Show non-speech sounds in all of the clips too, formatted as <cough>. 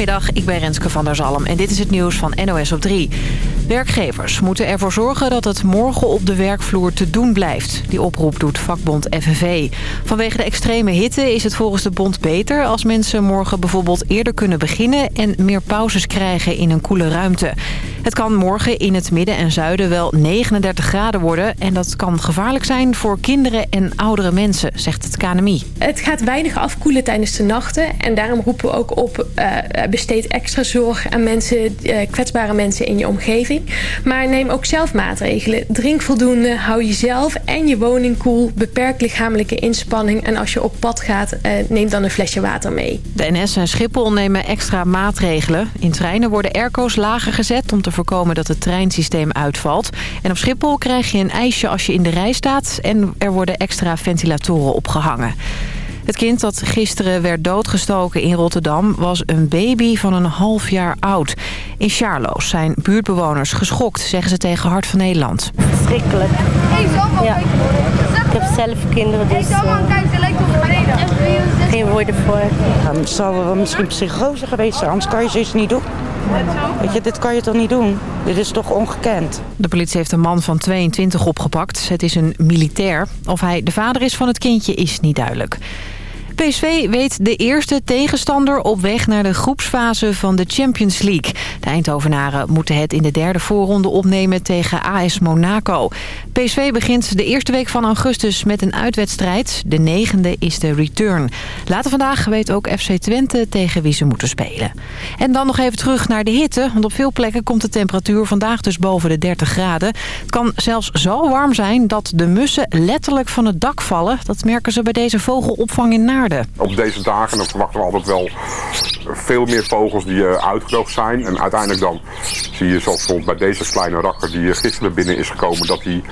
Goedemiddag, ik ben Renske van der Zalm en dit is het nieuws van NOS op 3. Werkgevers moeten ervoor zorgen dat het morgen op de werkvloer te doen blijft. Die oproep doet vakbond FNV. Vanwege de extreme hitte is het volgens de bond beter... als mensen morgen bijvoorbeeld eerder kunnen beginnen... en meer pauzes krijgen in een koele ruimte. Het kan morgen in het midden en zuiden wel 39 graden worden... en dat kan gevaarlijk zijn voor kinderen en oudere mensen, zegt het KNMI. Het gaat weinig afkoelen tijdens de nachten... en daarom roepen we ook op uh, besteed extra zorg aan mensen, uh, kwetsbare mensen in je omgeving. Maar neem ook zelf maatregelen. Drink voldoende, hou jezelf en je woning koel. Beperk lichamelijke inspanning. En als je op pad gaat, uh, neem dan een flesje water mee. De NS en Schiphol nemen extra maatregelen. In treinen worden airco's lager gezet om te voorkomen dat het treinsysteem uitvalt. En op Schiphol krijg je een ijsje als je in de rij staat. En er worden extra ventilatoren opgehangen. Het kind dat gisteren werd doodgestoken in Rotterdam was een baby van een half jaar oud. In Charloes zijn buurtbewoners geschokt, zeggen ze tegen Hart van Nederland. Verschrikkelijk. Ja. Ik heb zelf kinderen, dus uh, geen woorden voor. Zal wel misschien psychose geweest zijn, anders kan je zoiets niet doen. Weet je, dit kan je toch niet doen? Dit is toch ongekend? De politie heeft een man van 22 opgepakt. Het is een militair. Of hij de vader is van het kindje is niet duidelijk. PSV weet de eerste tegenstander op weg naar de groepsfase van de Champions League. De Eindhovenaren moeten het in de derde voorronde opnemen tegen AS Monaco. PSV begint de eerste week van augustus met een uitwedstrijd. De negende is de return. Later vandaag weet ook FC Twente tegen wie ze moeten spelen. En dan nog even terug naar de hitte. Want op veel plekken komt de temperatuur vandaag dus boven de 30 graden. Het kan zelfs zo warm zijn dat de mussen letterlijk van het dak vallen. Dat merken ze bij deze vogelopvang in Naarden. Op deze dagen verwachten we altijd wel veel meer vogels die uh, uitgedoofd zijn. En uiteindelijk dan zie je zoals bijvoorbeeld bij deze kleine rakker die gisteren binnen is gekomen... dat hij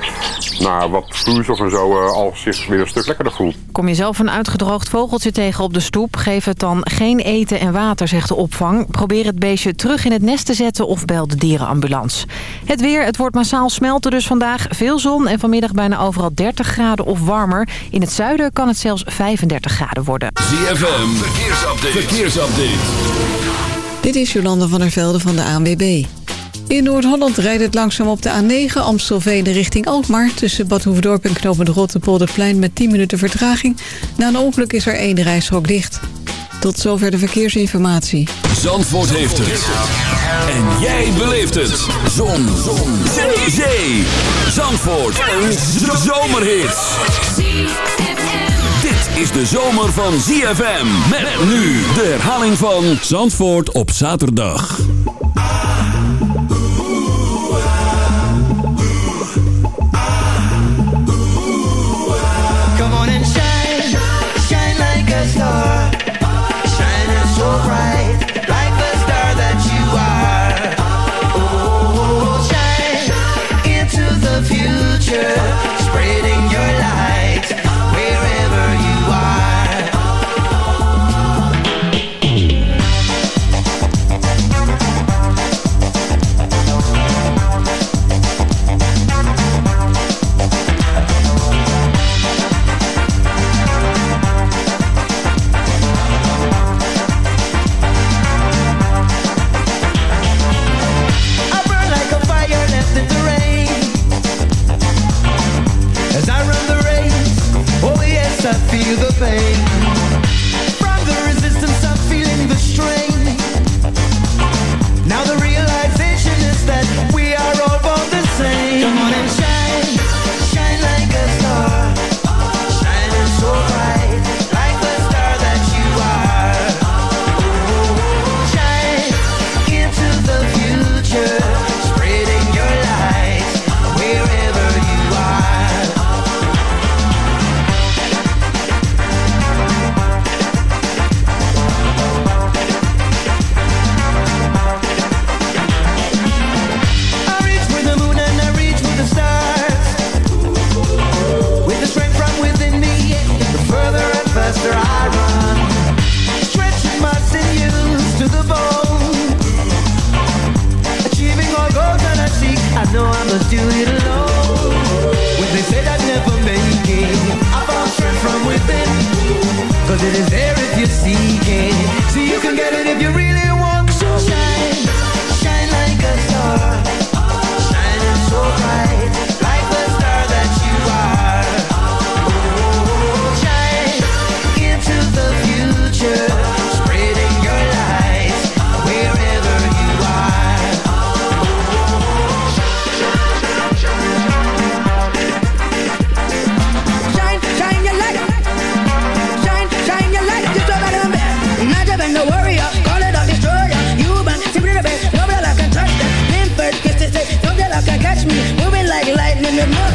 na wat vloeistof en zo uh, al zich weer een stuk lekkerder voelt. Kom je zelf een uitgedroogd vogeltje tegen op de stoep... geef het dan geen eten en water, zegt de opvang. Probeer het beestje terug in het nest te zetten of bel de dierenambulance. Het weer, het wordt massaal smelten dus vandaag. Veel zon en vanmiddag bijna overal 30 graden of warmer. In het zuiden kan het zelfs 35 graden worden. ZFM, verkeersupdate. verkeersupdate. Dit is Jolanda van der Velde van de ANWB. In Noord-Holland rijdt het langzaam op de A9 Amstelveen richting Alkmaar... tussen Bad Hoefdorp en Knopend Rotterpolderplein met 10 minuten vertraging. Na een ongeluk is er één rijstrook dicht. Tot zover de verkeersinformatie. Zandvoort heeft het. En jij beleeft het. Zon. Zon. Zee. Zandvoort. Een zomerhit is de zomer van ZFM. Met nu de herhaling van Zandvoort op zaterdag. Come on and shine, shine like a star.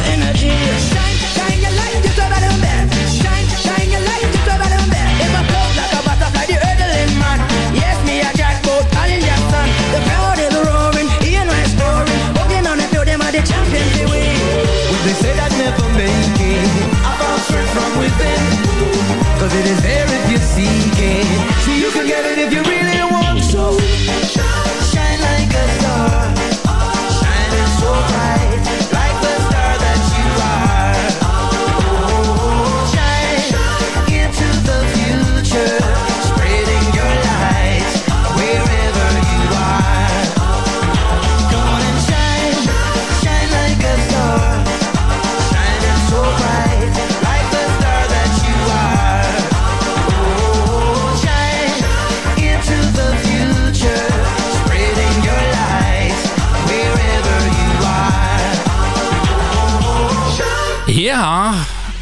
energy.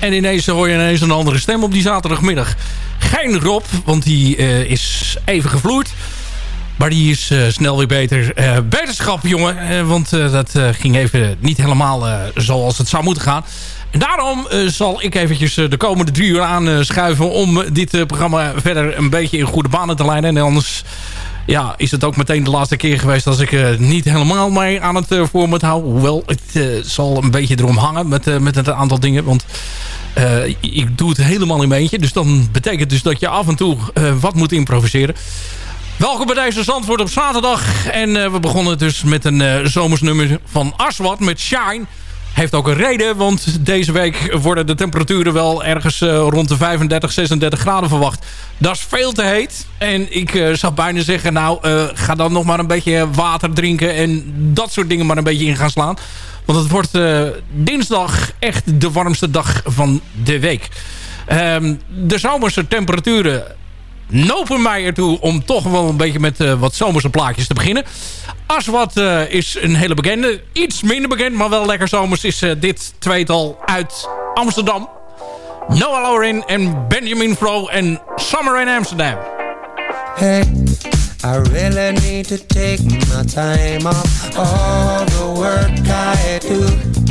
En ineens hoor je ineens een andere stem op die zaterdagmiddag. Geen Rob, want die eh, is even gevloerd. Maar die is eh, snel weer beter. Eh, beterschap, jongen. want dat ging even niet helemaal zoals het zou moeten gaan. En daarom zal ik eventjes de komende drie uur aanschuiven... om dit programma verder een beetje in goede banen te leiden. En anders ja, is het ook meteen de laatste keer geweest... als ik eh, niet helemaal mee aan het uh, hou. Hoewel, het eh, zal een beetje erom hangen met, met een aantal dingen. Want ik doe het helemaal in mijn eentje. Dus dan betekent dus dat je af en toe wat moet improviseren. Welkom bij deze Zandvoort op zaterdag. En we begonnen dus met een zomersnummer van Aswad met Shine. Heeft ook een reden, want deze week worden de temperaturen wel ergens eh, rond de 35, 36 graden verwacht. Dat is veel te heet. En ik eh, zou bijna zeggen, nou, eh, ga dan nog maar een beetje water drinken en dat soort dingen maar een beetje in gaan slaan. Want het wordt dinsdag echt de warmste dag van de week. Ehm, de zomerse temperaturen nopen mij ertoe om toch wel een beetje met eh, wat zomerse plaatjes te beginnen. Aswad eh, is een hele bekende. Iets minder bekend, maar wel lekker zomers is eh, dit tweetal uit Amsterdam. Noah Laurin en Benjamin Fro en Summer in Amsterdam. Hey, I really need to take my time off all the work I do.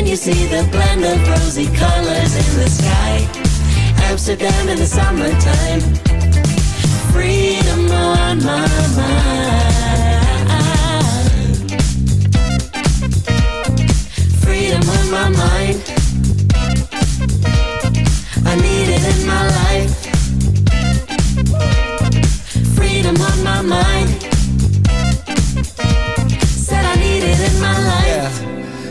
Can you see the blend of rosy colors in the sky? Amsterdam in the summertime. Freedom on my mind. Freedom on my mind. I need it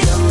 on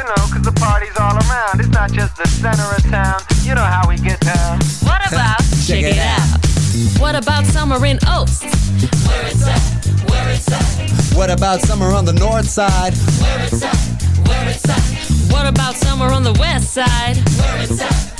Yeah, you know, 'cause the party's all around. It's not just the center of town. You know how we get down. What about? <laughs> Check it out. What about summer in Oaks? Where it's at, where it's at. What about summer on the north side? Where it's at, where it's at. What about summer on the west side? Where it's at,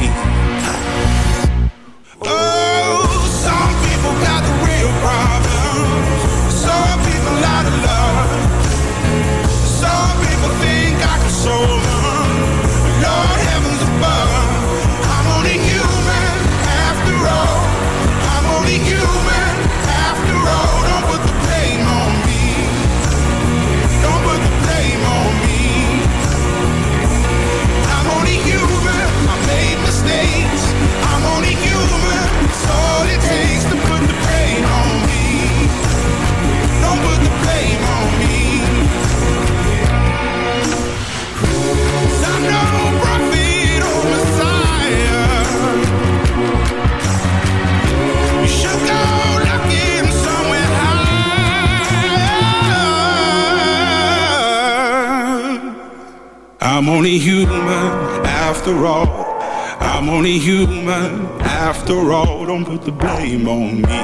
I'm only human after all. I'm only human after all. Don't put the blame on me.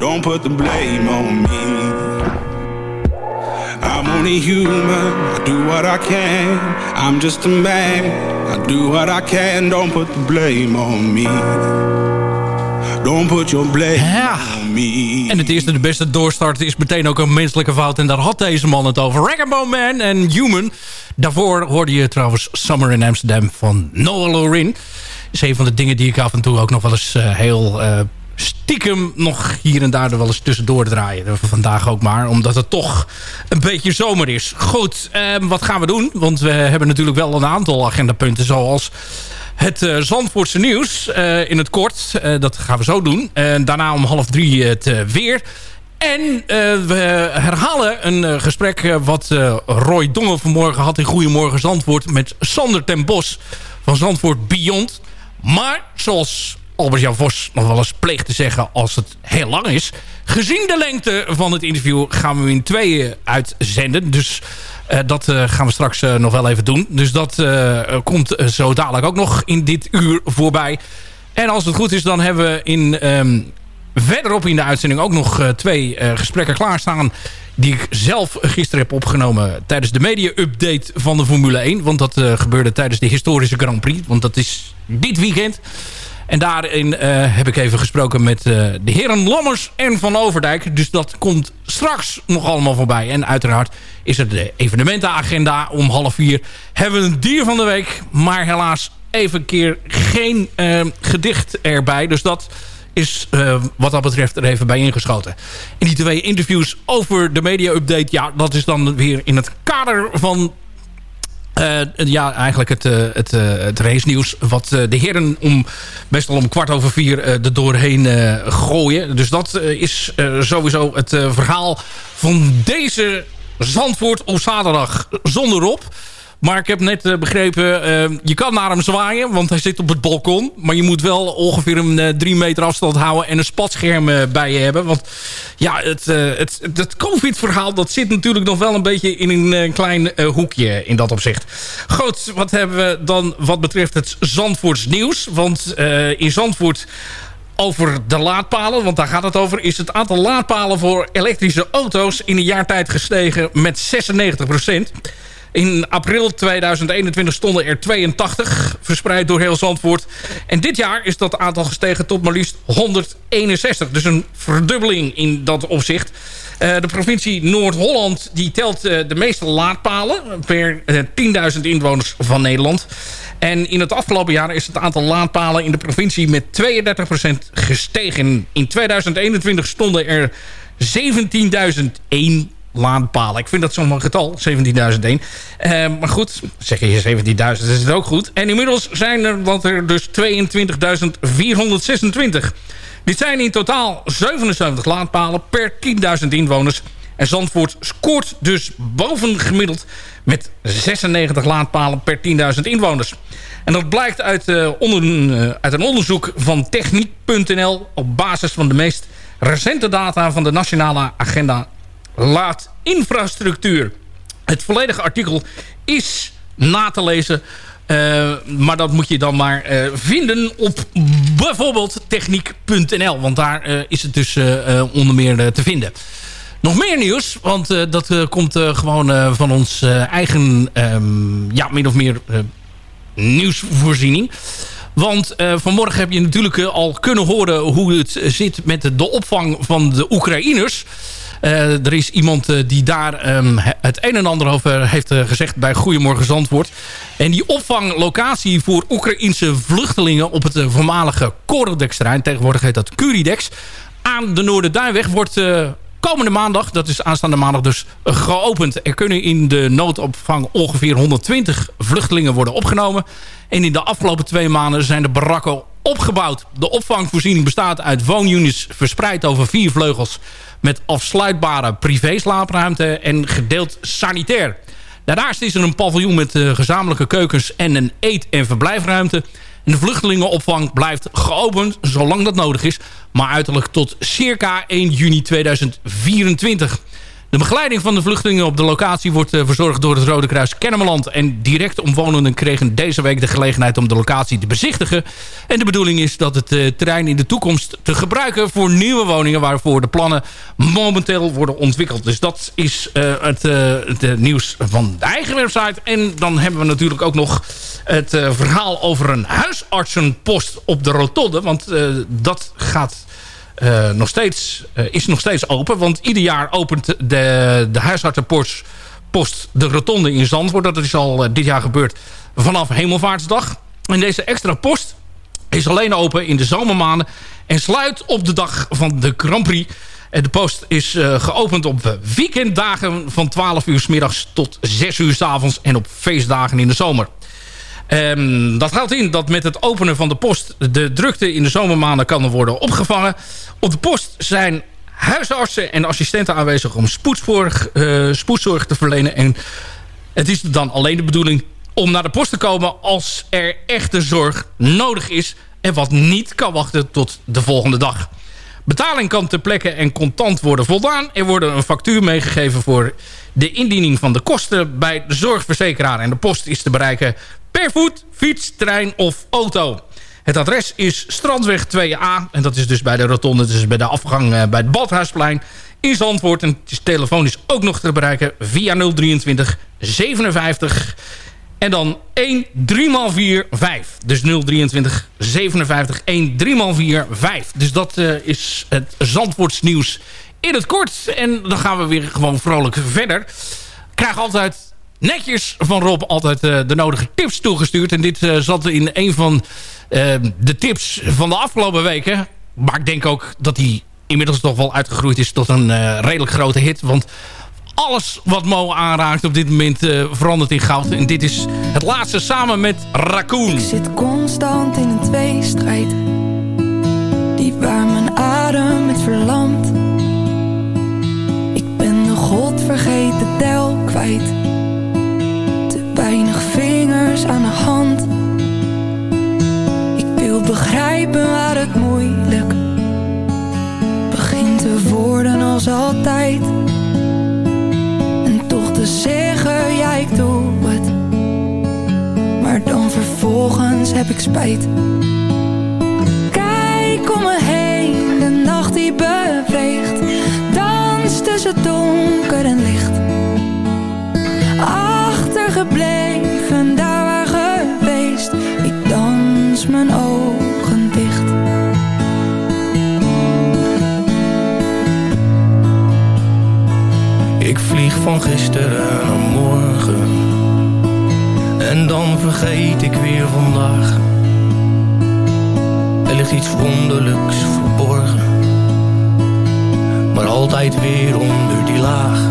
Don't put the blame on me. I'm only human. I do what I can. I'm just a man. I do what I can. Don't put the blame on me. Don't put your blame on me. En het eerste, de beste doorstart is meteen ook een menselijke fout. En daar had deze man het over. Rag'n'Bone Man en Human. Daarvoor hoorde je trouwens Summer in Amsterdam van Noah Lorin. is een van de dingen die ik af en toe ook nog wel eens eh, heel... eh, stiekem nog hier en daar er wel eens tussendoor draaien. Vandaag ook maar, omdat het toch een beetje zomer is. Goed, ehm, wat gaan we doen? Want we hebben natuurlijk wel een aantal agendapunten... zoals het eh, Zandvoortse nieuws in het kort. Dat gaan we zo doen. En daarna om half drie het weer. En eh, we herhalen een eh, gesprek eh, wat Roy Dongen vanmorgen had in Goedemorgen Zandvoort... met Sander ten Bos van Zandvoort Beyond. Maar zoals Albert-Jan Vos nog wel eens pleegt te zeggen als het heel lang is... gezien de lengte van het interview gaan we hem in tweeën uitzenden. Dus dat gaan we straks nog wel even doen. Dus dat komt zo dadelijk ook nog in dit uur voorbij. En als het goed is, dan hebben we in, ehm, verderop in de uitzending ook nog eh, twee eh, gesprekken klaarstaan... die ik zelf gisteren heb opgenomen tijdens de media-update van de Formule 1. Want dat eh, gebeurde tijdens de historische Grand Prix. Want dat is dit weekend. En daarin heb ik even gesproken met de heren Lammers en Van Overdijk. Dus dat komt straks nog allemaal voorbij. En uiteraard is er de evenementenagenda om half vier. Hebben we een dier van de week. Maar helaas even keer geen gedicht erbij. Dus dat is eh, wat dat betreft er even bij ingeschoten. En die twee interviews over de media-update... ja, dat is dan weer in het kader van eh, ja, eigenlijk het, uh, het, het race nieuws. Wat de heren om, best wel om kwart over vier er doorheen gooien. Dus dat is sowieso het verhaal van deze Zandvoort op zaterdag zonder op. Maar ik heb net eh, begrepen, eh, je kan naar hem zwaaien, want hij zit op het balkon. Maar je moet wel ongeveer een uh, drie meter afstand houden en een spatscherm bij je hebben. Want ja, het, het, het COVID-verhaal dat zit natuurlijk nog wel een beetje in een klein hoekje in dat opzicht. Goed, wat hebben we dan wat betreft het Zandvoorts nieuws? Want in Zandvoort over de laadpalen, want daar gaat het over... is het aantal laadpalen voor elektrische auto's in een jaar tijd gestegen met 96 in april 2021 stonden er 82, verspreid door heel Zandvoort. En dit jaar is dat aantal gestegen tot maar liefst 161. Dus een verdubbeling in dat opzicht. Uh, de provincie Noord-Holland die telt uh, de meeste laadpalen per uh, 10.000 inwoners van Nederland. En in het afgelopen jaar is het aantal laadpalen in de provincie met 32% gestegen. In 2021 stonden er 17.001 laadpalen. Ik vind dat zo'n getal, 17.001. Uh, maar goed, zeg je 17.000, dat is het ook goed. En inmiddels zijn er, want er dus 22.426. Dit zijn in totaal 77 laadpalen per 10.000 inwoners. En Zandvoort scoort dus bovengemiddeld met 96 laadpalen per 10.000 inwoners. En dat blijkt uit, uh, onder, uh, uit een onderzoek van techniek.nl... op basis van de meest recente data van de Nationale Agenda Laadinfrastructuur. Het volledige artikel is na te lezen... Uh, maar dat moet je dan maar uh, vinden op bijvoorbeeld techniek.nl. Want daar uh, is het dus onder meer te vinden. Nog meer nieuws, want dat komt gewoon van ons eigen, um, ja, min of meer nieuwsvoorziening. Want vanmorgen heb je natuurlijk al kunnen horen hoe het zit met de opvang van de Oekraïners. Uh, er is iemand uh, die daar um, het een en ander over heeft uh, gezegd bij Goedemorgen Zandvoort. En die opvanglocatie voor Oekraïense vluchtelingen op het voormalige Corodex-terrein, tegenwoordig heet dat Curidex, aan de Noorderduinweg wordt komende maandag, dat is aanstaande maandag dus, geopend. Er kunnen in de noodopvang ongeveer 120 vluchtelingen worden opgenomen. En in de afgelopen twee maanden zijn de barakken opgebouwd. De opvangvoorziening bestaat uit woonunits verspreid over vier vleugels met afsluitbare privéslaapruimte en gedeeld sanitair. Daarnaast is er een paviljoen met uh, gezamenlijke keukens en een eet- en verblijfruimte. En de vluchtelingenopvang blijft geopend zolang dat nodig is. Maar uiterlijk tot circa 1 juni 2024. De begeleiding van de vluchtelingen op de locatie wordt uh, verzorgd door het Rode Kruis Kennemerland. En direct omwonenden kregen deze week de gelegenheid om de locatie te bezichtigen. En de bedoeling is dat het uh, terrein in de toekomst te gebruiken voor nieuwe woningen waarvoor de plannen momenteel worden ontwikkeld. Dus dat is uh, het, het nieuws van de eigen website. En dan hebben we natuurlijk ook nog het verhaal over een huisartsenpost op de rotonde. Want dat gaat uh, nog steeds, uh, is nog steeds open. Want ieder jaar opent de, de huisartsenpost post de rotonde in Zandvoort. Dat is al uh, dit jaar gebeurd vanaf Hemelvaartsdag. En deze extra post is alleen open in de zomermaanden. En sluit op de dag van de Grand Prix. En de post is geopend op weekenddagen van 12 uur s middags tot 6 uur s avonds. En op feestdagen in de zomer. Um, dat houdt in dat met het openen van de post... de drukte in de zomermaanden kan worden opgevangen. Op de post zijn huisartsen en assistenten aanwezig... om spoedzorg, uh, spoedzorg te verlenen. En het is dan alleen de bedoeling om naar de post te komen... als er echte zorg nodig is... en wat niet kan wachten tot de volgende dag. Betaling kan ter plekke en contant worden voldaan. Er wordt een factuur meegegeven voor de indiening van de kosten bij de zorgverzekeraar. En de post is te bereiken per voet, fiets, trein of auto. Het adres is Strandweg 2A. En dat is dus bij de rotonde, dus bij de afgang uh, bij het Badhuisplein in Zandvoort. En het is telefonisch ook nog te bereiken via 023 57 en dan 1 3 x 4 5. Dus 023 57 1 3 x 4 5. Dus dat uh, is het Zandvoorts nieuws in het kort. En dan gaan we weer gewoon vrolijk verder. Krijg altijd netjes van Rob altijd uh, de nodige tips toegestuurd. En dit uh, zat in een van uh, de tips van de afgelopen weken. Maar ik denk ook dat hij inmiddels toch wel uitgegroeid is tot een redelijk grote hit. Want alles wat Mo aanraakt op dit moment verandert in goud. En dit is het laatste samen met Raccoon. Ik zit constant in een tweestrijd. Die waar mijn adem met verlamt. Ik ben de godvergeten tel kwijt weinig niks aan de hand. Ik wil begrijpen waar het moeilijk begint te worden als altijd. En toch te zeggen, ja ik doe het. Maar dan vervolgens heb ik spijt. Kijk om me heen, de nacht die beweegt. Dans tussen donker en licht. Achtergebleven, daar waar geweest. Ik dans mijn ogen dicht. Ik vlieg van gisteren naar morgen En dan vergeet ik weer vandaag Er ligt iets wonderlijks verborgen Maar altijd weer onder die laag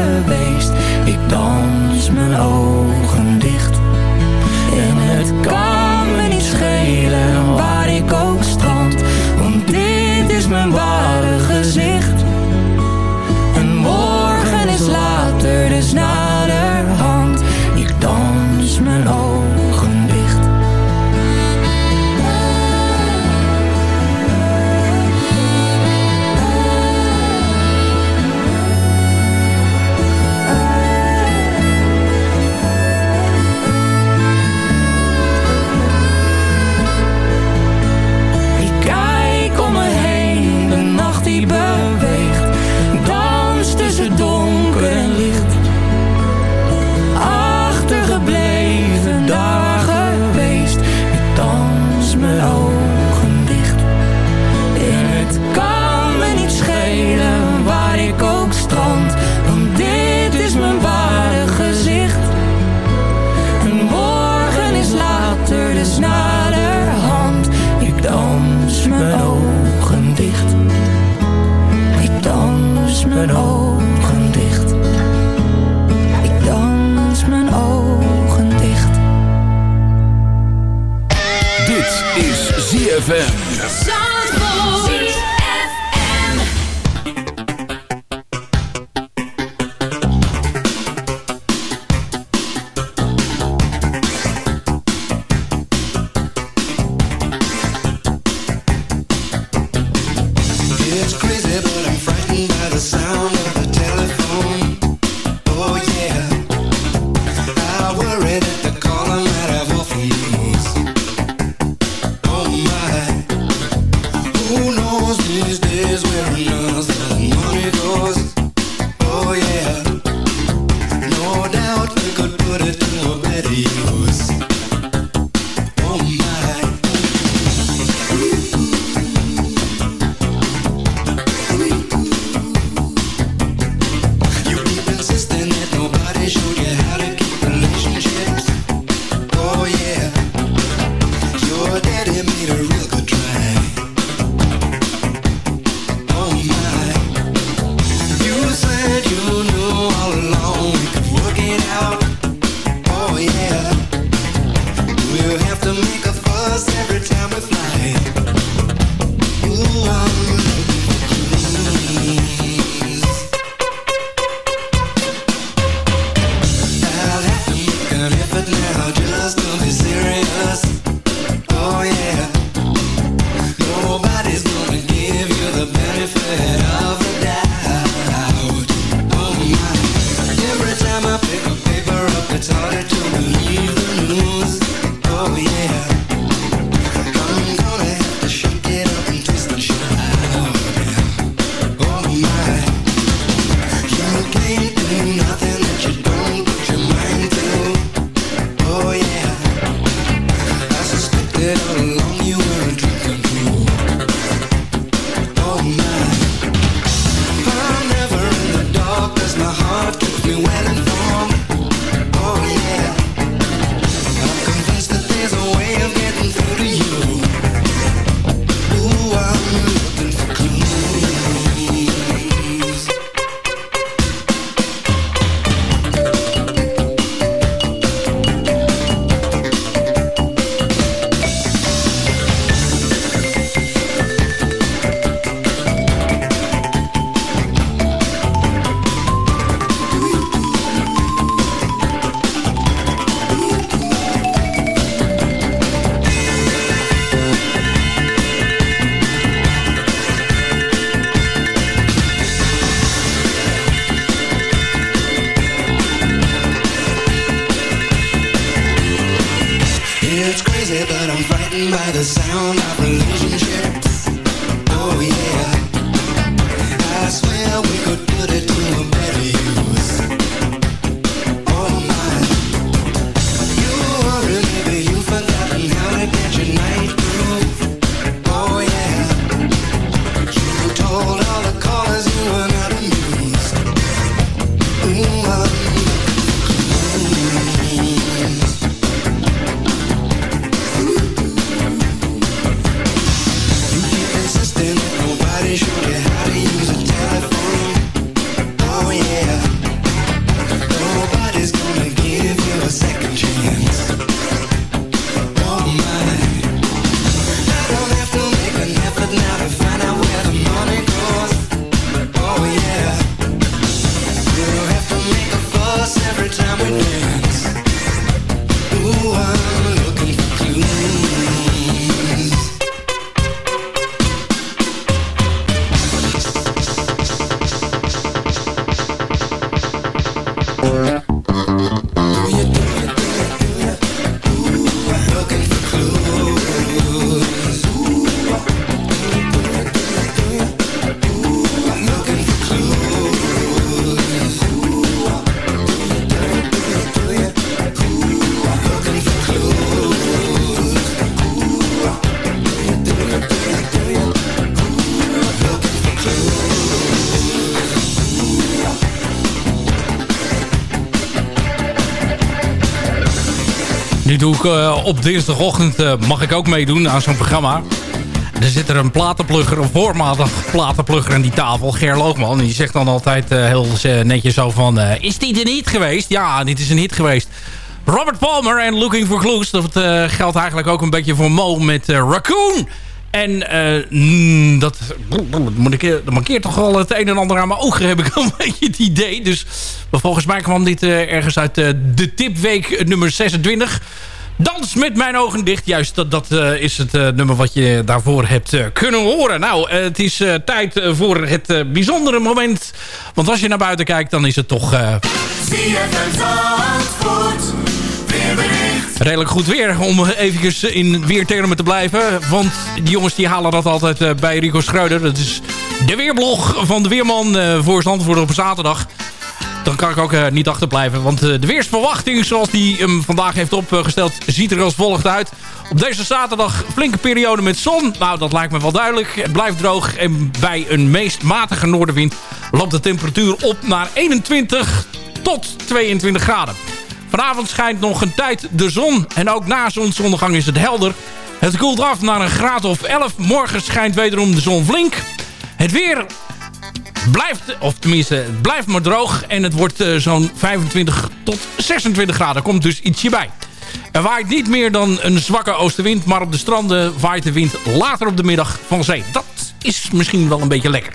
mijn ogen dicht. En het kan me niet schelen it on Eh, op dinsdagochtend, eh, mag ik ook meedoen aan zo'n programma. Er zit er een platenplugger, een voormalig platenplugger aan die tafel, Ger Loogman. Die zegt dan altijd eh, heel netjes zo van, is dit een hit geweest? Ja, dit is een hit geweest. Robert Palmer en Looking for Clues. Dat geldt eigenlijk ook een beetje voor Mo met Raccoon. En mm, dat, moet ik, dat markeert toch wel het een en ander aan mijn ogen, heb ik een beetje het idee. Dus volgens mij kwam dit ergens uit de tipweek nummer 26. Dans met mijn ogen dicht. Juist, dat, dat eh, is het eh, nummer wat je daarvoor hebt eh, kunnen horen. Nou, het is tijd voor het bijzondere moment. Want als je naar buiten kijkt, dan is het toch... Zandvoort, weerbericht. redelijk goed weer om eventjes in weertermen te blijven. Want die jongens die halen dat altijd bij Rico Schreuder. Dat is de weerblog van de Weerman voor Zandvoort op zaterdag. Dan kan ik ook eh, niet achterblijven. Want eh, de weersverwachting zoals die hem vandaag heeft opgesteld... ziet er als volgt uit. Op deze zaterdag flinke periode met zon. Nou, dat lijkt me wel duidelijk. Het blijft droog. En bij een meest matige noordenwind... loopt de temperatuur op naar 21 tot 22 graden. Vanavond schijnt nog een tijd de zon. En ook na zonsondergang is het helder. Het koelt af naar een graad of 11. Morgen schijnt wederom de zon flink. Het weer blijft, of tenminste, het blijft maar droog. En het wordt eh, zo'n 25 tot 26 graden. Komt dus ietsje bij. Er waait niet meer dan een zwakke oostenwind. Maar op de stranden waait de wind later op de middag van zee. Dat is misschien wel een beetje lekker.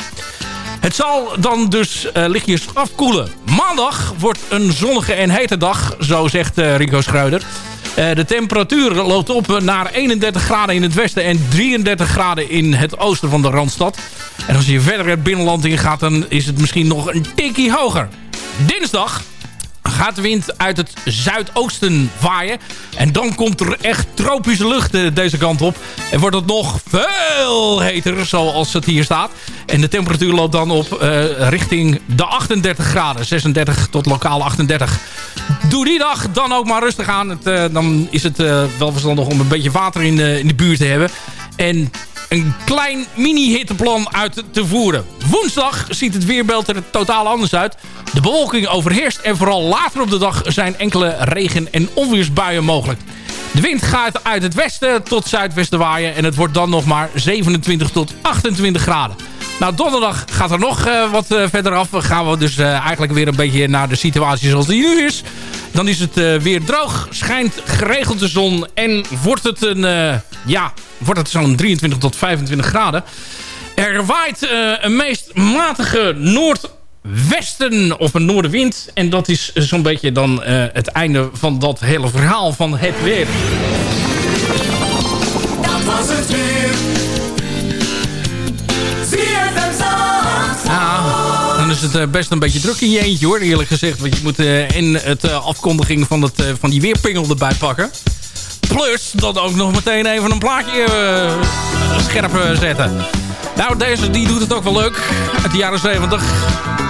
Het zal dan dus eh, lichtjes afkoelen. Maandag wordt een zonnige en hete dag, zo zegt eh, Rico Schruider. Eh, de temperatuur loopt op naar 31 graden in het westen en 33 graden in het oosten van de Randstad. En als je verder het binnenland ingaat, dan is het misschien nog een tikkie hoger. Dinsdag gaat de wind uit het zuidoosten waaien. En dan komt er echt tropische lucht eh, deze kant op. En wordt het nog veel heter, zoals het hier staat. En de temperatuur loopt dan op eh, richting de 38 graden. 36 tot lokaal 38. Doe die dag dan ook maar rustig aan. Het, eh, dan is het wel verstandig om een beetje water in de, in de buurt te hebben. En een klein mini-hitteplan uit te voeren. Woensdag ziet het weerbeeld er totaal anders uit. De bewolking overheerst en vooral later op de dag zijn enkele regen- en onweersbuien mogelijk. De wind gaat uit het westen tot zuidwesten waaien en het wordt dan nog maar 27 tot 28 graden. Nou, donderdag gaat er nog eh, wat eh, verder af. Gaan we dus eh, eigenlijk weer een beetje naar de situatie zoals die nu is. Dan is het weer droog, schijnt geregeld de zon en wordt het een, ja, wordt het zo'n 23 tot 25 graden. Er waait een meest matige noordwesten of een noordenwind. En dat is zo'n beetje dan het einde van dat hele verhaal van het weer. Dat was het weer. Is het eh, best een beetje druk in je eentje hoor, eerlijk gezegd. Want je moet eh, in het eh, afkondiging van, het, van die weerpingel erbij pakken. Plus dan ook nog meteen even een plaatje scherp zetten. Nou, deze die doet het ook wel leuk. Uit de jaren 70.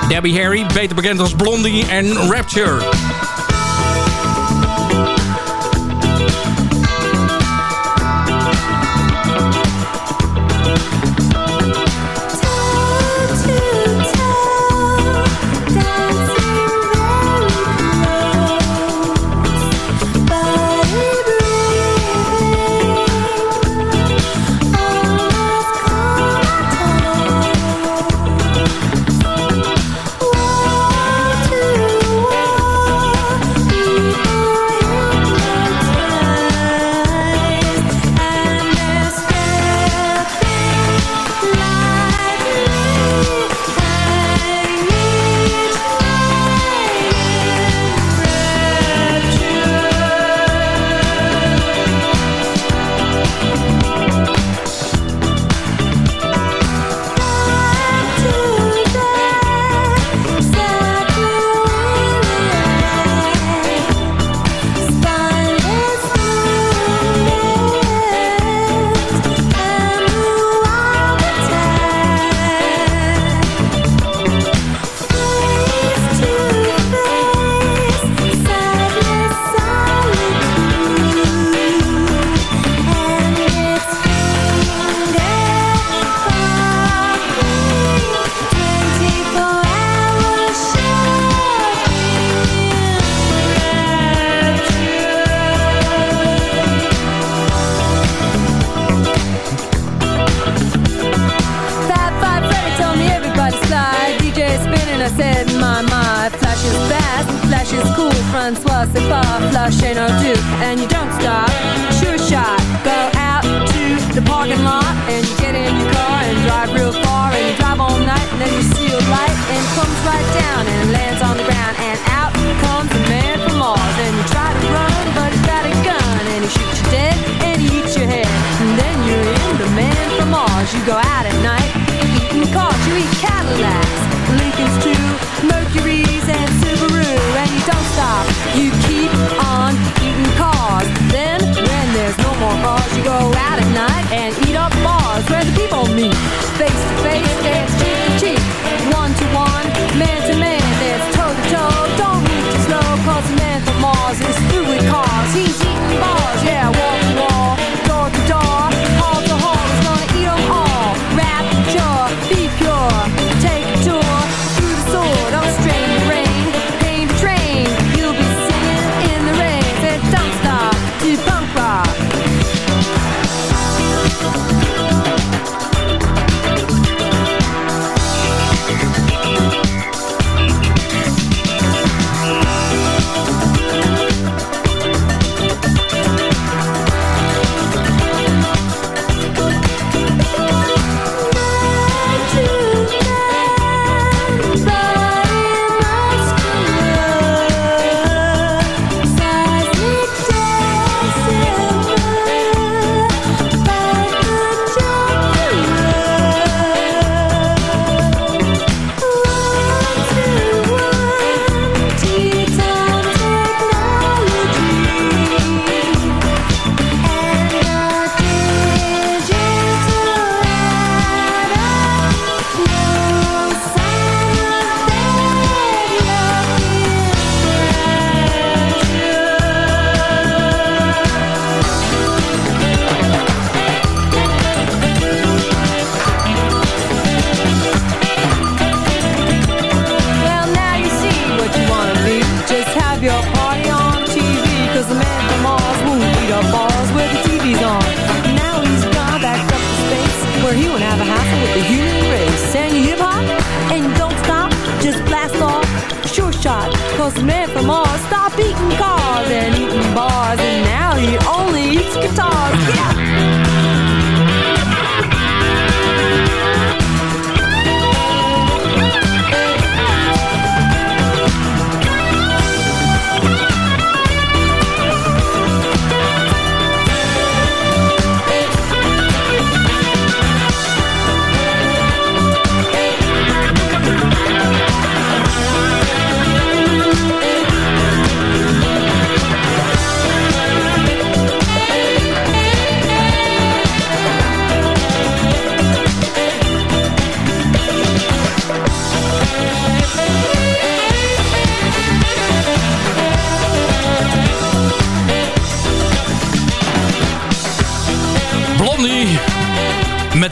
Debbie Harry, beter bekend als Blondie en Rapture.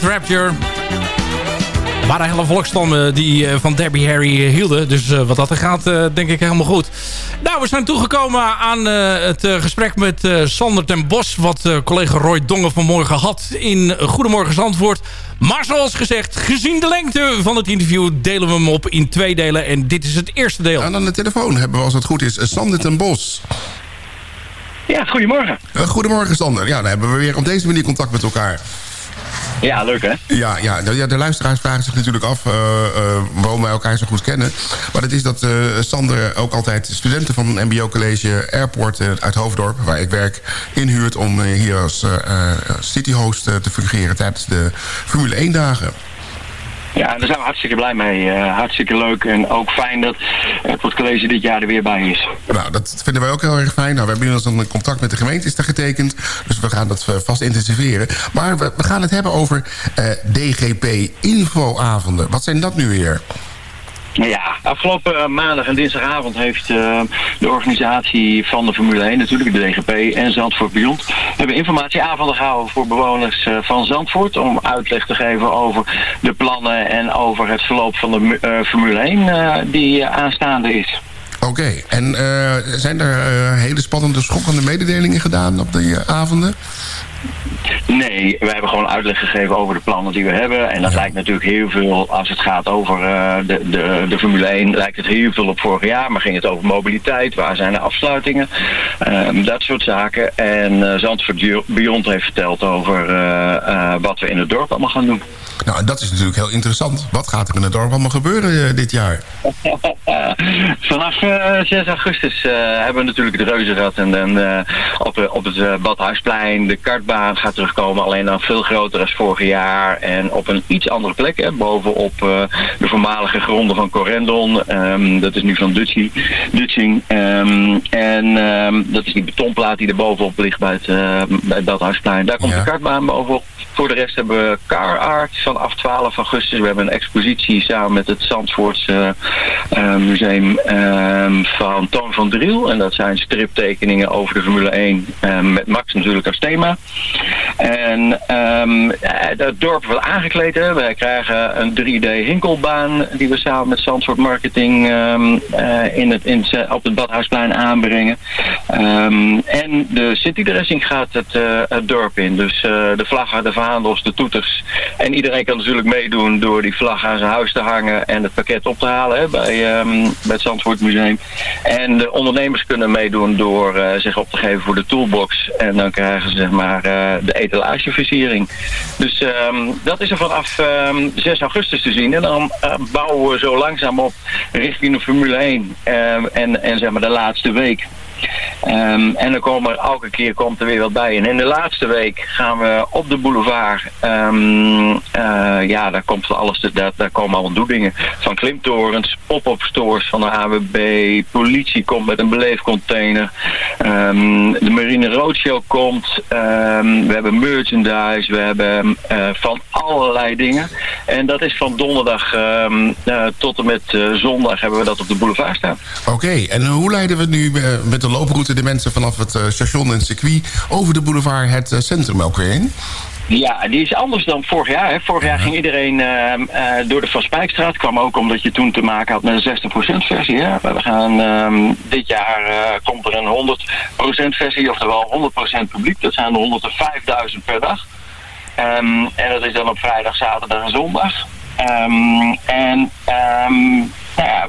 Met Rapture. Er waren hele volkstammen die eh, van Debbie Harry eh, hielden. Dus eh, wat dat er gaat, eh, denk ik helemaal goed. Nou, we zijn toegekomen aan eh, het eh, gesprek met eh, Sander ten Bos... wat eh, collega Roy Dongen vanmorgen had in Goedemorgen Zandvoort. Maar zoals gezegd, gezien de lengte van het interview... delen we hem op in twee delen. En dit is het eerste deel. En aan de telefoon hebben we, als het goed is, Sander ten Bos. Ja, goedemorgen. Eh, goedemorgen, Sander. Ja, dan hebben we weer op deze manier contact met elkaar. Ja, leuk hè? Ja, ja, de, ja, de luisteraars vragen zich natuurlijk af uh, uh, waarom wij elkaar zo goed kennen. Maar het is dat uh, Sander ook altijd studenten van een mbo-college Airport uit Hoofddorp... waar ik werk, inhuurt om hier als cityhost te fungeren tijdens de Formule 1 dagen. Ja, daar zijn we hartstikke blij mee. Uh, hartstikke leuk en ook fijn dat het college dit jaar er weer bij is. Nou, dat vinden wij ook heel erg fijn. Nou, we hebben inmiddels een contract met de gemeente is daar getekend. Dus we gaan dat vast intensiveren. Maar we, we gaan het hebben over uh, DGP-infoavonden. Wat zijn dat nu weer? Ja, afgelopen maandag en dinsdagavond heeft uh, de organisatie van de Formule 1, natuurlijk de DGP en Zandvoort Beyond, hebben informatieavonden gehouden voor bewoners uh, van Zandvoort om uitleg te geven over de plannen en over het verloop van de uh, Formule 1 die aanstaande is. Oké, en zijn er hele spannende, schokkende mededelingen gedaan op die avonden? Nee, we hebben gewoon uitleg gegeven over de plannen die we hebben. En dat ja. lijkt natuurlijk heel veel, als het gaat over uh, de, de, de Formule 1, lijkt het heel veel op vorig jaar. Maar ging het over mobiliteit, waar zijn de afsluitingen, um, dat soort zaken. En uh, Zandvoort Beyond heeft verteld over uh, wat we in het dorp allemaal gaan doen. Nou, en dat is natuurlijk heel interessant. Wat gaat er in het dorp allemaal gebeuren dit jaar? <laughs> Vanaf 6 augustus hebben we natuurlijk de Reuzenrad en dan op, op het Badhuisplein, de kartbaan gaat terugkomen. Alleen dan veel groter als vorig jaar. En op een iets andere plek. Hè, bovenop uh, de voormalige gronden van Corendon. Um, dat is nu van Dutchie, Dutching. Um, en um, dat is die betonplaat die er bovenop ligt bij het, uh, bij het Badhuisplein. Daar komt ja. de kartbaan bovenop. Voor de rest hebben we Car Art vanaf 12 augustus. We hebben een expositie samen met het Zandvoortse uh, museum van Toon van Driel. En dat zijn striptekeningen over de Formule 1. met Max natuurlijk als thema. En um, het dorp wordt aangekleed. Hè. Wij krijgen een 3D hinkelbaan die we samen met Zandvoort Marketing um, uh, in het, in, op het Badhuisplein aanbrengen. Um, en de citydressing gaat het, uh, het dorp in. Dus de vlaggen, de vaandels, de toeters. En iedereen kan natuurlijk meedoen door die vlag aan zijn huis te hangen en het pakket op te halen hè, bij, um, bij het Zandvoort Museum. En de ondernemers kunnen meedoen door zich op te geven voor de toolbox. En dan krijgen ze zeg maar etalageversiering. Dus um, dat is er vanaf um, 6 augustus te zien. En dan uh, bouwen we zo langzaam op richting de Formule 1. en, en zeg maar de laatste week. Um, en dan komen er elke keer komt er weer wat bij. En in de laatste week gaan we op de boulevard. Um, uh, ja, daar komt alles. Daar, daar komen allemaal doedingen. Van klimtorens, pop-up stores van de AWB. Politie komt met een beleefcontainer. Um, de Marine Roadshow komt. we hebben merchandise. We hebben uh, van allerlei dingen. En dat is van donderdag uh, tot en met zondag hebben we dat op de boulevard staan. Oké, en hoe leiden we nu met de looproute de mensen vanaf het uh, station en circuit over de boulevard het uh, centrum ook weer in? Ja, die is anders dan vorig jaar. Hè. Vorig jaar ging iedereen uh, uh, door de Van Spijkstraat. kwam ook omdat je toen te maken had met een 60% versie. Hè. We gaan, um, dit jaar komt er een 100% versie, oftewel 100% publiek. Dat zijn er 105.000 per dag. Um, en dat is dan op vrijdag, zaterdag en zondag. Um, en nou ja,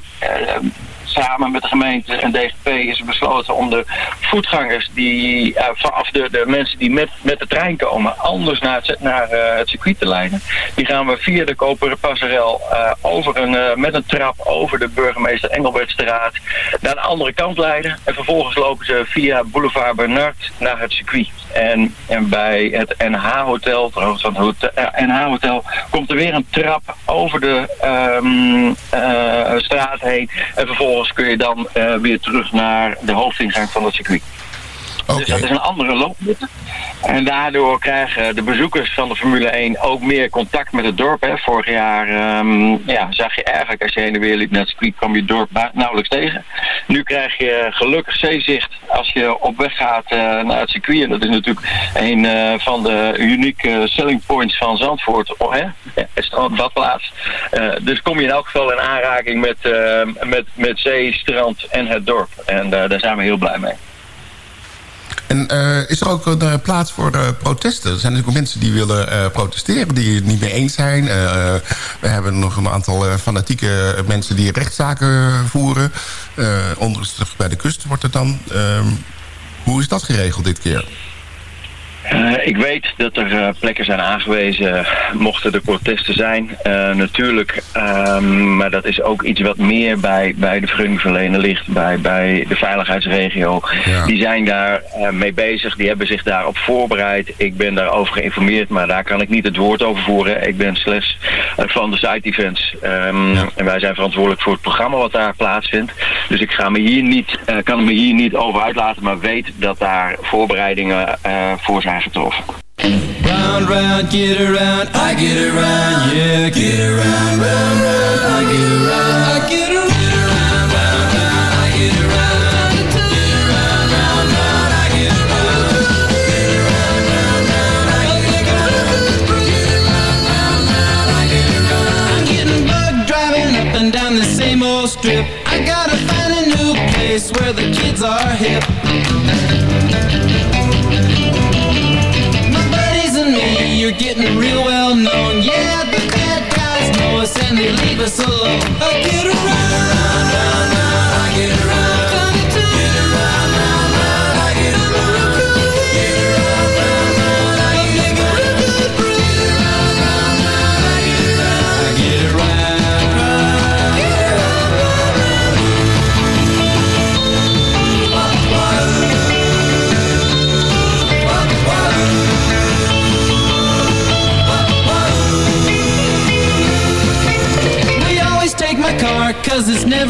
samen met de gemeente en DGP is besloten om de voetgangers die, uh, vanaf de, de mensen die met, met de trein komen, anders naar het, naar, uh, het circuit te leiden. Die gaan we via de Koperen Passerel uh, over een, met een trap over de burgemeester Engelbertstraat naar de andere kant leiden. En vervolgens lopen ze via Boulevard Bernard naar het circuit. En, en bij het NH-hotel, van het NH-hotel, komt er weer een trap over de um, straat heen. En vervolgens kun je dan uh, weer terug naar de hoofdingang van het circuit. Dus dat is een andere looproute. En daardoor krijgen de bezoekers van de Formule 1 ook meer contact met het dorp. Hè. Vorig jaar ehm, ja, zag je eigenlijk als je heen en weer liep naar het circuit, kwam je het dorp na- nauwelijks tegen. Nu krijg je gelukkig zeezicht als je op weg gaat eh, naar het circuit. En dat is natuurlijk een eh, van de unieke selling points van Zandvoort. Oh, hè? Eh, dus kom je in elk geval in aanraking met, met, met zee, strand en het dorp. En daar zijn we heel blij mee. En eh, is er ook een eh, plaats voor eh, protesten? Er zijn natuurlijk ook mensen die willen protesteren, die het niet mee eens zijn. We hebben nog een aantal fanatieke mensen die rechtszaken voeren. Onrustig bij de kust wordt het dan. Ehm, hoe is dat geregeld dit keer? Eh, ik weet dat er eh, plekken zijn aangewezen mochten er protesten zijn. Eh, natuurlijk, ehm, maar dat is ook iets wat meer bij, bij de vergunningverlener ligt, bij, bij de veiligheidsregio. Die zijn daar mee bezig, die hebben zich daarop voorbereid. Ik ben daarover geïnformeerd, maar daar kan ik niet het woord over voeren. Ik ben slechts van de site events Ehm, en wij zijn verantwoordelijk voor het programma wat daar plaatsvindt. Dus ik ga me hier niet, kan me hier niet over uitlaten, maar weet dat daar voorbereidingen voor zijn getroffen. Round, round, get around, I get around, yeah, get around, round, round, I get around, I get around. round, round, round, I get around. Get around, round, round, I get around. Get around, round, round, I get around. Get around, round, round, I get around. I'm getting bugged driving up and down the same old strip. I gotta find a new place where the kids are hip. You're getting real well known. Yeah, the bad guys know us and they leave us alone. I get around,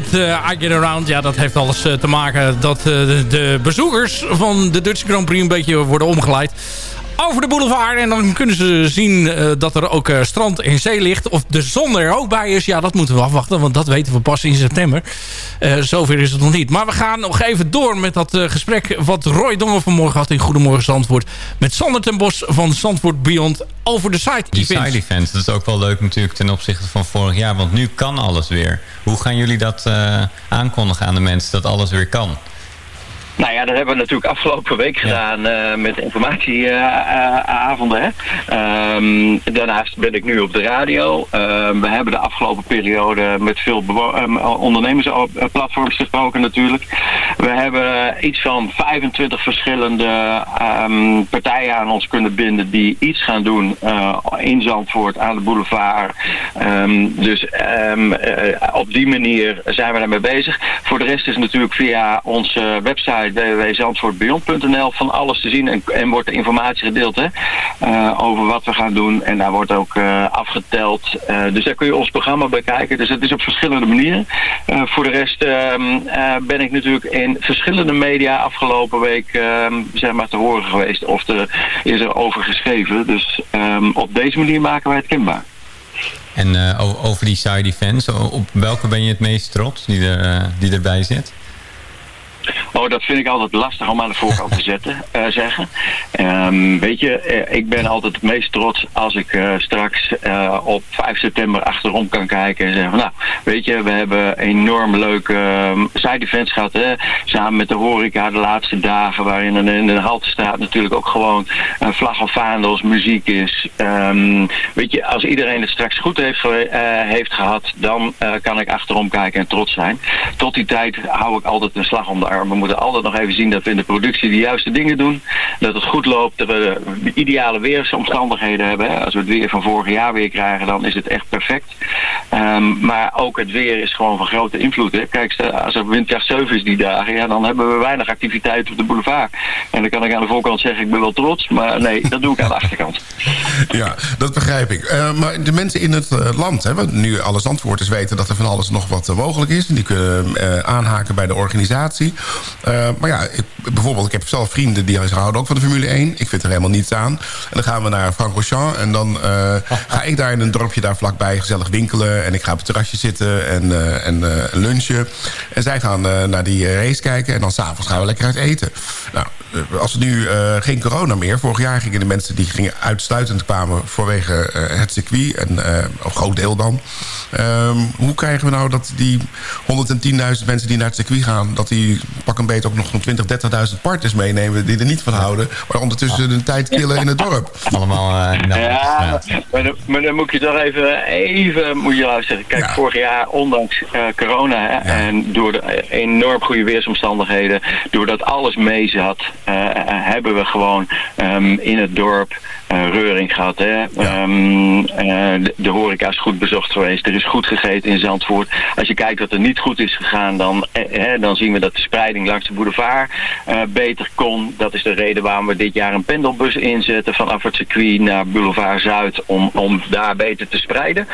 met eh, I Get Around. Ja, dat heeft alles eh, te maken dat eh, de, de bezoekers van de Dutch Grand Prix een beetje worden omgeleid over de boulevard. En dan kunnen ze zien eh, dat er ook eh, strand en zee ligt. Of de zon er ook bij is. Ja, dat moeten we afwachten. Want dat weten we pas in september. Eh, zover is het nog niet. Maar we gaan nog even door met dat gesprek... wat Roy Dongen vanmorgen had in Goedemorgen Zandvoort... met Sander ten Bos van Zandvoort Beyond over de site Die events. side events, dat is ook wel leuk natuurlijk ten opzichte van vorig jaar. Want nu kan alles weer. Hoe gaan jullie dat aankondigen aan de mensen dat alles weer kan? Nou ja, dat hebben we natuurlijk afgelopen week gedaan eh, met informatieavonden. Ehm, daarnaast ben ik nu op de radio. Ehm, we hebben de afgelopen periode met veel ehm, ondernemersplatforms gesproken natuurlijk. We hebben iets van 25 verschillende partijen aan ons kunnen binden die iets gaan doen eh, in Zandvoort aan de boulevard. Dus eh, op die manier zijn we daarmee bezig. Voor de rest is natuurlijk via onze website www.zandvoortbeyond.nl van alles te zien en, en wordt de informatie gedeeld hè, eh, over wat we gaan doen. En daar wordt ook eh, afgeteld. Eh, dus daar kun je ons programma bij kijken. Dus het is op verschillende manieren. Voor de rest ehm, eh, ben ik natuurlijk in verschillende media afgelopen week ehm, zeg maar te horen geweest. Of er is er over geschreven. Dus ehm, op deze manier maken wij het kenbaar. En over die side o- op welke ben je het meest trots die, er, die erbij zit? Oh, dat vind ik altijd lastig om aan de voorkant te zetten, eh, zeggen. Ehm, weet je, eh, ik ben altijd het meest trots als ik eh, straks op 5 september achterom kan kijken en zeggen nou, weet je, we hebben enorm leuke ehm, side events gehad, hè? samen met de horeca de laatste dagen, waarin in de Haltestraat natuurlijk ook gewoon vlag of vaandels, muziek is. Ehm, weet je, als iedereen het straks goed heeft, heeft gehad, dan kan ik achterom kijken en trots zijn. Tot die tijd hou ik altijd een slag om de arm. Moeten altijd nog even zien dat we in de productie de juiste dingen doen. Dat het goed loopt, dat we de ideale weersomstandigheden hebben. Als we het weer van vorig jaar weer krijgen, dan is het echt perfect. Ehm, maar ook het weer is gewoon van grote invloed. Hè. Kijk, als er windkracht 7 is die dagen, ja, dan hebben we weinig activiteit op de boulevard. En dan kan ik aan de voorkant zeggen, ik ben wel trots. Maar nee, dat doe ik aan de achterkant. <laughs> Ja, dat begrijp ik. Eh, maar de mensen in het eh, land, hè, nu alle Zandvoorters weten dat er van alles nog wat eh, mogelijk is. En die kunnen eh, aanhaken bij de organisatie. Eh, maar ja, ik, bijvoorbeeld, ik heb zelf vrienden die houden ook van de Formule 1. Ik vind er helemaal niets aan. En dan gaan we naar Francorchamps en dan eh, <laughs> ga ik daar in een dorpje daar vlakbij gezellig winkelen. En ik ga op het terrasje zitten en, eh, en lunchen. En zij gaan naar die race kijken en dan s'avonds gaan we lekker uit eten. Nou, als er nu geen corona meer... Vorig jaar gingen de mensen die gingen uitsluitend kwamen vanwege het circuit. En, een groot deel dan. Ehm, hoe krijgen we nou dat die 110.000 mensen die naar het circuit gaan... dat die pak een beet ook nog zo'n 20, 30.000 partners meenemen... die er niet van houden. Maar ondertussen een tijd killen in het dorp. <laughs> Allemaal uh, Ja, maar dan, maar dan moet je toch even, even moet je luisteren. Kijk, vorig jaar, ondanks eh, corona hè, en door de eh, enorm goede weersomstandigheden, doordat alles mee zat, eh, eh, hebben we gewoon ehm, in het dorp eh, reuring gehad. Hè. Ehm, eh, de, de horeca is goed bezocht geweest. Er is goed gegeten in Zandvoort. Als je kijkt wat er niet goed is gegaan, dan, eh, hè, dan zien we dat de spreiding de boulevard eh, beter kon. Dat is de reden waarom we dit jaar een pendelbus inzetten vanaf het circuit naar Boulevard Zuid om, om daar beter te spreiden.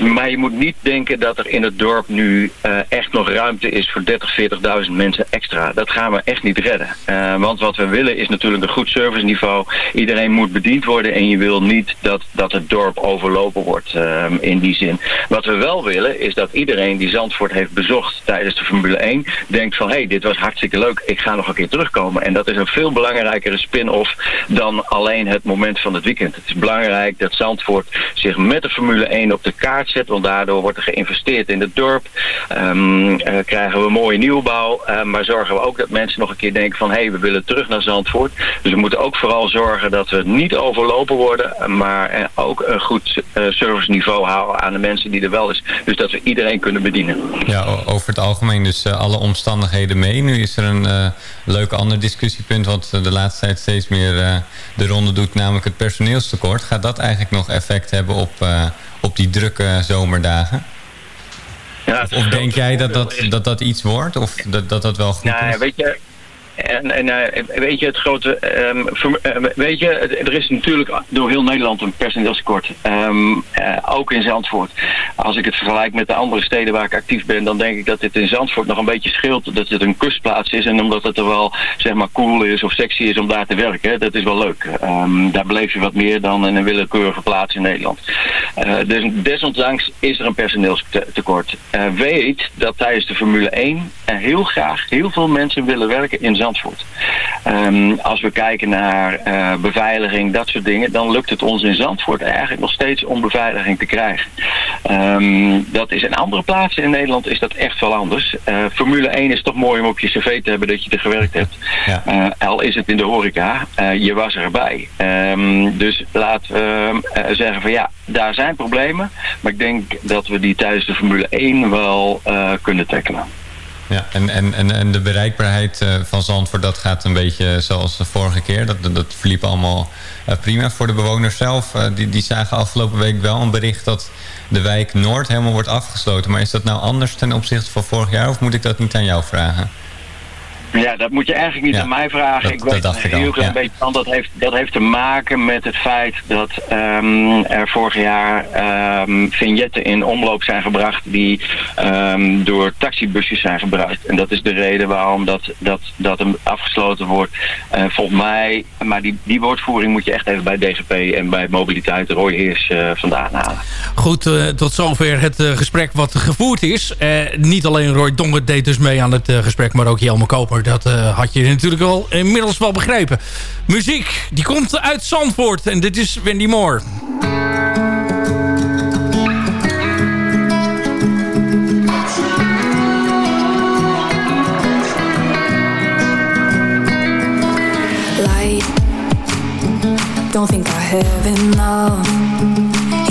Maar je moet niet denken dat er in het dorp nu eh, echt nog ruimte is voor 30, 40.000 mensen extra. Dat gaan we echt niet redden. Eh, want wat we willen is natuurlijk een goed serviceniveau. Iedereen moet bediend worden en je wil niet dat, dat het dorp overlopen wordt in die zin. Wat we wel willen is dat iedereen die Zandvoort heeft bezocht tijdens de Formule 1 denkt van hé, hey, dit was hartstikke leuk, ik ga nog een keer terugkomen. En dat is een veel belangrijkere spin-off dan alleen het moment van het weekend. Het is belangrijk dat Zandvoort zich met de Formule 1 op de kaart zet, want daardoor wordt er geïnvesteerd in het dorp. Ehm, eh, krijgen we mooie nieuwbouw, eh, maar zorgen we ook dat mensen nog een keer denken van hé, hey, we willen terug naar Zandvoort. Dus we moeten ook vooral zorgen dat we niet overlopen worden, maar eh, ook een goed serviceniveau houden aan de mensen die er wel is. Dus dat we iedereen kunnen bedienen. Ja, over het algemeen dus alle omstandigheden mee. Nu is er een eh, leuk ander discussiepunt... wat eh, de laatste tijd steeds meer eh, de ronde doet... namelijk het personeelstekort. Gaat dat eigenlijk nog effect hebben op, op die drukke zomerdagen? Ja, Of, of denk jij dat dat, dat dat iets wordt? Of dat dat, dat wel goed Nou, is? weet je, en, en eh, weet je, het grote, ehm, verm- eh, weet je, er is natuurlijk door heel Nederland een personeelstekort. Ehm, eh, ook in Zandvoort. Als ik het vergelijk met de andere steden waar ik actief ben, dan denk ik dat dit in Zandvoort nog een beetje scheelt. Dat het een kustplaats is en omdat het er wel, zeg maar, cool is of sexy is om daar te werken. Dat is wel leuk. Ehm, daar beleef je wat meer dan in een willekeurige plaats in Nederland. Eh, dus desondanks is er een personeelstekort. Weet dat tijdens de Formule 1 er heel graag heel veel mensen willen werken in Zandvoort. Ehm, als we kijken naar eh, beveiliging, dat soort dingen, dan lukt het ons in Zandvoort eigenlijk nog steeds om beveiliging te krijgen. Ehm, dat is in andere plaatsen in Nederland is dat echt wel anders. Eh, Formule 1 is toch mooi om op je cv te hebben dat je er gewerkt hebt. Eh, al is het in de horeca, je was erbij. Ehm, dus laten we zeggen van ja, daar zijn problemen. Maar ik denk dat we die tijdens de Formule 1 wel kunnen tackelen. Ja, en, en, en, en de bereikbaarheid eh, van Zandvoort, dat gaat een beetje zoals de vorige keer. Dat, dat, verliep allemaal eh, prima voor de bewoners zelf. Eh, die, die zagen afgelopen week wel een bericht dat de wijk Noord helemaal wordt afgesloten. Maar is dat nou anders ten opzichte van vorig jaar? Of moet ik dat niet aan jou vragen? Ja, dat moet je eigenlijk niet aan mij vragen. dat- ik dat weet dacht ik een heel al, klein ja. beetje van. Dat heeft, dat heeft te maken met het feit dat ehm, er vorig jaar ehm, vignetten in omloop zijn gebracht die ehm, door taxibusjes zijn gebruikt. En dat is de reden waarom dat, dat, dat hem afgesloten wordt. Eh, volgens mij, maar die, die woordvoering moet je echt even bij DGP en bij mobiliteit Roy Heers eh, vandaan halen. Goed, eh, tot zover het eh, gesprek wat gevoerd is. Eh, niet alleen Roy Dongen deed dus mee aan het eh, gesprek, maar ook Jelme Koper. Dat eh, had je natuurlijk al inmiddels wel begrepen. Muziek, die komt uit Zandvoort. En dit is Wendy Moore. light. Don't think I have enough.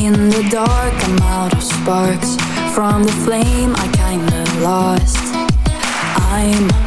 In the dark, I'm out of sparks. From the flame, I kinda lost. I'm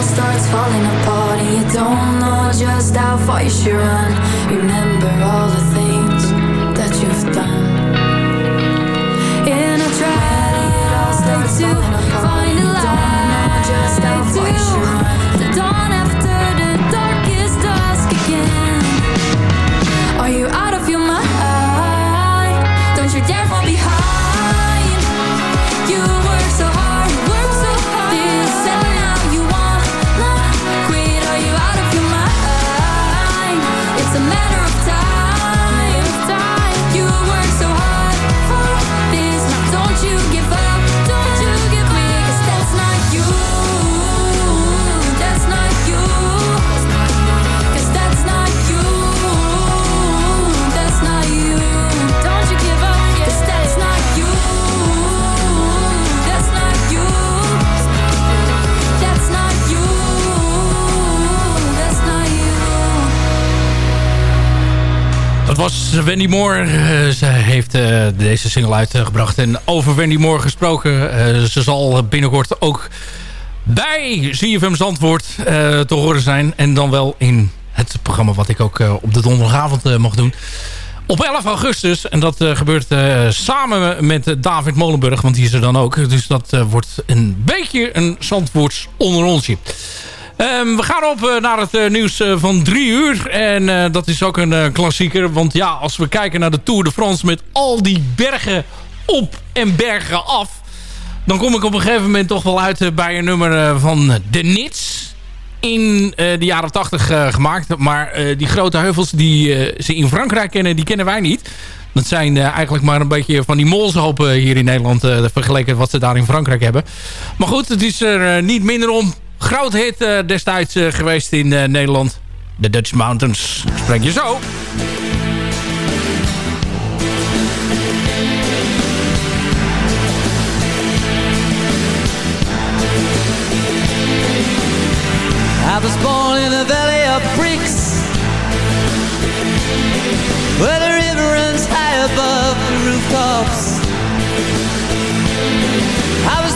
all starts falling apart and you don't know just how far you should run, remember all the things that you've done. And I tried to find a light, Don't know just how far you should run. Dat was Wendy Moore. Uh, ze heeft uh, deze single uitgebracht. En over Wendy Moore gesproken. Uh, ze zal binnenkort ook bij ZFM Zandvoort te horen zijn. En dan wel in het programma wat ik ook op de donderdagavond mag doen. Op 11 augustus. En dat gebeurt samen met David Molenburg. Want die is er dan ook. Dus dat wordt een beetje een Zandvoorts onder onsje. Um, we gaan op uh, naar het uh, nieuws uh, van drie uur. En dat is ook een klassieker. Want ja, als we kijken naar de Tour de France... met al die bergen op en bergen af... dan kom ik op een gegeven moment toch wel uit bij een nummer van De Nits. In de jaren 80 gemaakt. Maar die grote heuvels die ze in Frankrijk kennen... die kennen wij niet. Dat zijn eigenlijk maar een beetje van die molshopen hier in Nederland... vergeleken wat ze daar in Frankrijk hebben. Maar goed, het is er niet minder om groot hit uh, destijds uh, geweest in uh, Nederland. The Dutch Mountains. Spreek je zo. I was born in a valley of bricks Where the river runs high above the rooftops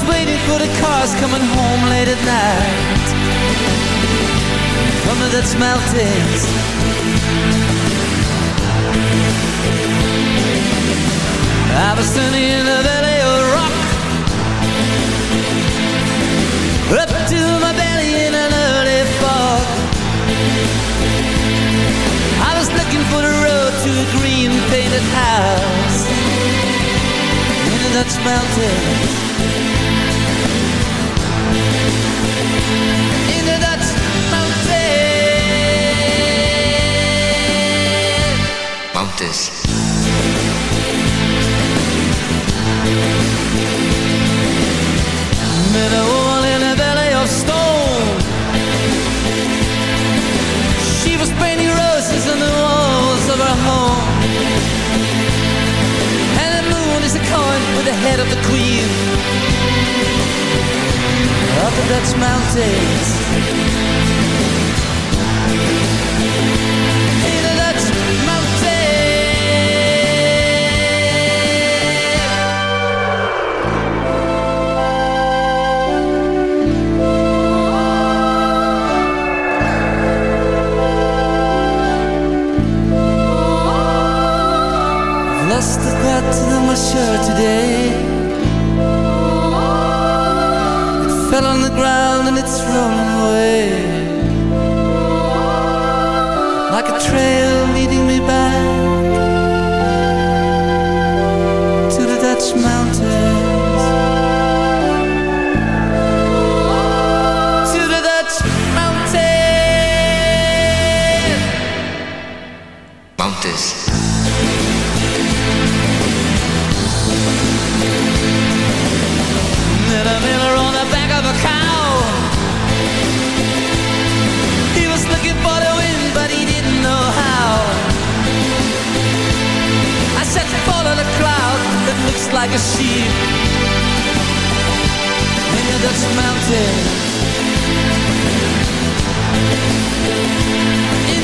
waiting for the cars coming home late at night. Summer that's melted. I was standing in the valley of rock, up to my belly in an early fog. I was looking for the road to a green painted house. That's melted head of the queen of the Dutch mountains. In the Dutch lost the pattern my shirt today. long way. Like a trail a sheep in the Dutch mountains. In